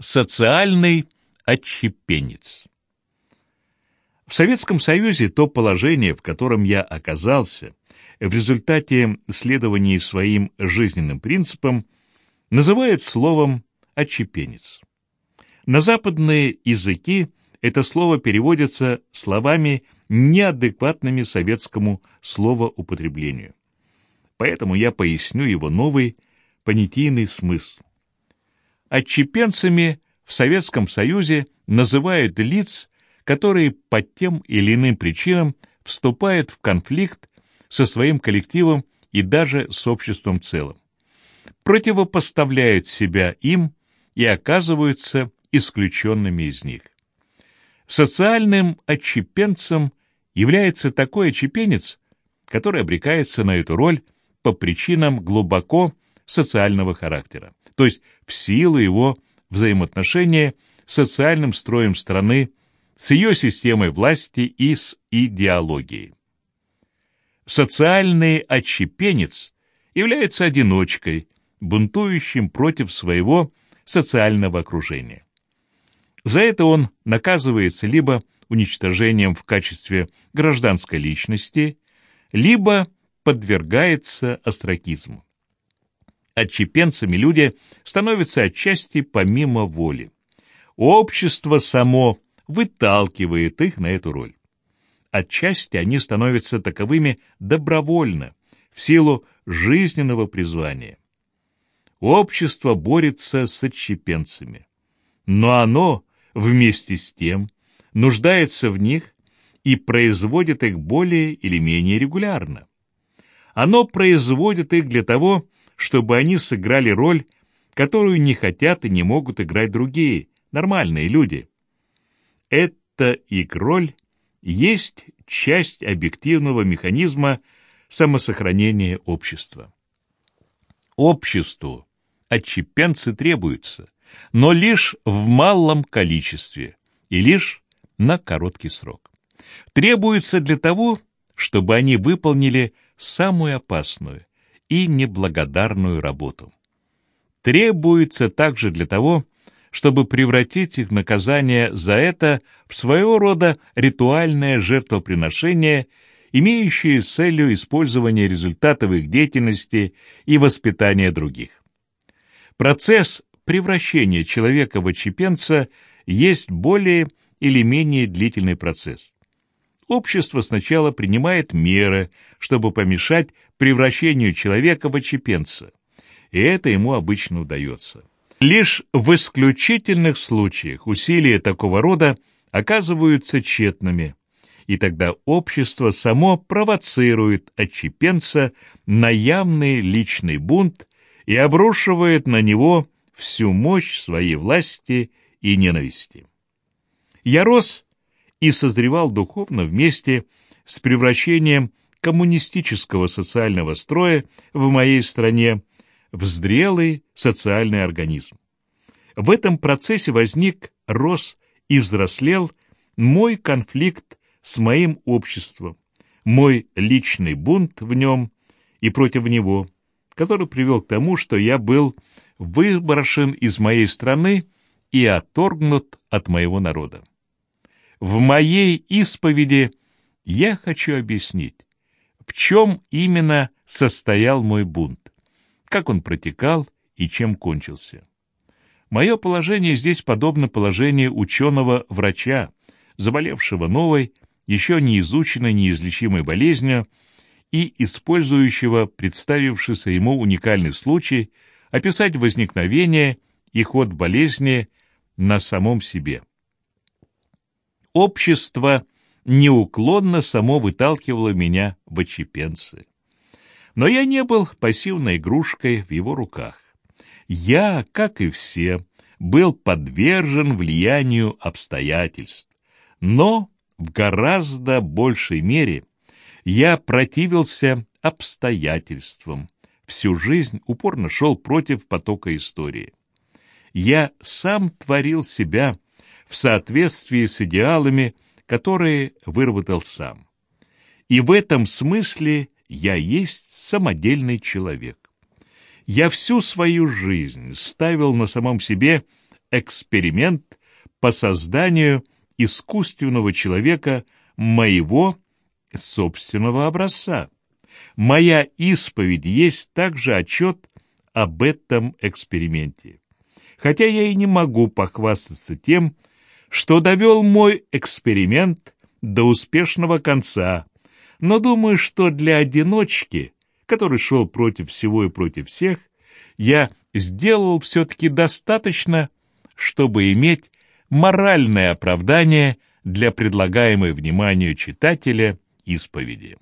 Социальный отщепенец. В Советском Союзе то положение, в котором я оказался, в результате следования своим жизненным принципам, называют словом «отщепенец». На западные языки это слово переводится словами, неадекватными советскому словоупотреблению. Поэтому я поясню его новый понятийный смысл. Отчепенцами в Советском Союзе называют лиц, которые по тем или иным причинам вступают в конфликт со своим коллективом и даже с обществом в целом, противопоставляют себя им и оказываются исключенными из них. Социальным отчепенцем является такой отчепенец, который обрекается на эту роль по причинам глубоко социального характера, то есть в силу его взаимоотношения с социальным строем страны, с ее системой власти и с идеологией. Социальный отщепенец является одиночкой, бунтующим против своего социального окружения. За это он наказывается либо уничтожением в качестве гражданской личности, либо подвергается остракизму. Отчепенцами люди становятся отчасти помимо воли. Общество само выталкивает их на эту роль. Отчасти они становятся таковыми добровольно, в силу жизненного призвания. Общество борется с отщепенцами. Но оно, вместе с тем, нуждается в них и производит их более или менее регулярно. Оно производит их для того, чтобы они сыграли роль, которую не хотят и не могут играть другие, нормальные люди. Эта их роль есть часть объективного механизма самосохранения общества. Обществу отчепенцы требуются, но лишь в малом количестве и лишь на короткий срок. Требуются для того, чтобы они выполнили самую опасную и неблагодарную работу. Требуется также для того, чтобы превратить их наказание за это в своего рода ритуальное жертвоприношение, имеющее целью использования результатов их деятельности и воспитания других. Процесс превращения человека в отщепенца есть более или менее длительный процесс общество сначала принимает меры, чтобы помешать превращению человека в отчепенца, и это ему обычно удается. Лишь в исключительных случаях усилия такого рода оказываются тщетными, и тогда общество само провоцирует отчепенца на явный личный бунт и обрушивает на него всю мощь своей власти и ненависти. Я рос и созревал духовно вместе с превращением коммунистического социального строя в моей стране в зрелый социальный организм. В этом процессе возник, рос и взрослел мой конфликт с моим обществом, мой личный бунт в нем и против него, который привел к тому, что я был выброшен из моей страны и отторгнут от моего народа. В моей исповеди я хочу объяснить, в чем именно состоял мой бунт, как он протекал и чем кончился. Мое положение здесь подобно положению ученого-врача, заболевшего новой, еще не изученной неизлечимой болезнью и использующего представившийся ему уникальный случай описать возникновение и ход болезни на самом себе. Общество неуклонно само выталкивало меня в отчепенцы. Но я не был пассивной игрушкой в его руках. Я, как и все, был подвержен влиянию обстоятельств. Но в гораздо большей мере я противился обстоятельствам, всю жизнь упорно шел против потока истории. Я сам творил себя в соответствии с идеалами, которые выработал сам. И в этом смысле я есть самодельный человек. Я всю свою жизнь ставил на самом себе эксперимент по созданию искусственного человека моего собственного образца. Моя исповедь есть также отчет об этом эксперименте. Хотя я и не могу похвастаться тем, что довел мой эксперимент до успешного конца, но думаю, что для одиночки, который шел против всего и против всех, я сделал все-таки достаточно, чтобы иметь моральное оправдание для предлагаемой вниманию читателя исповеди.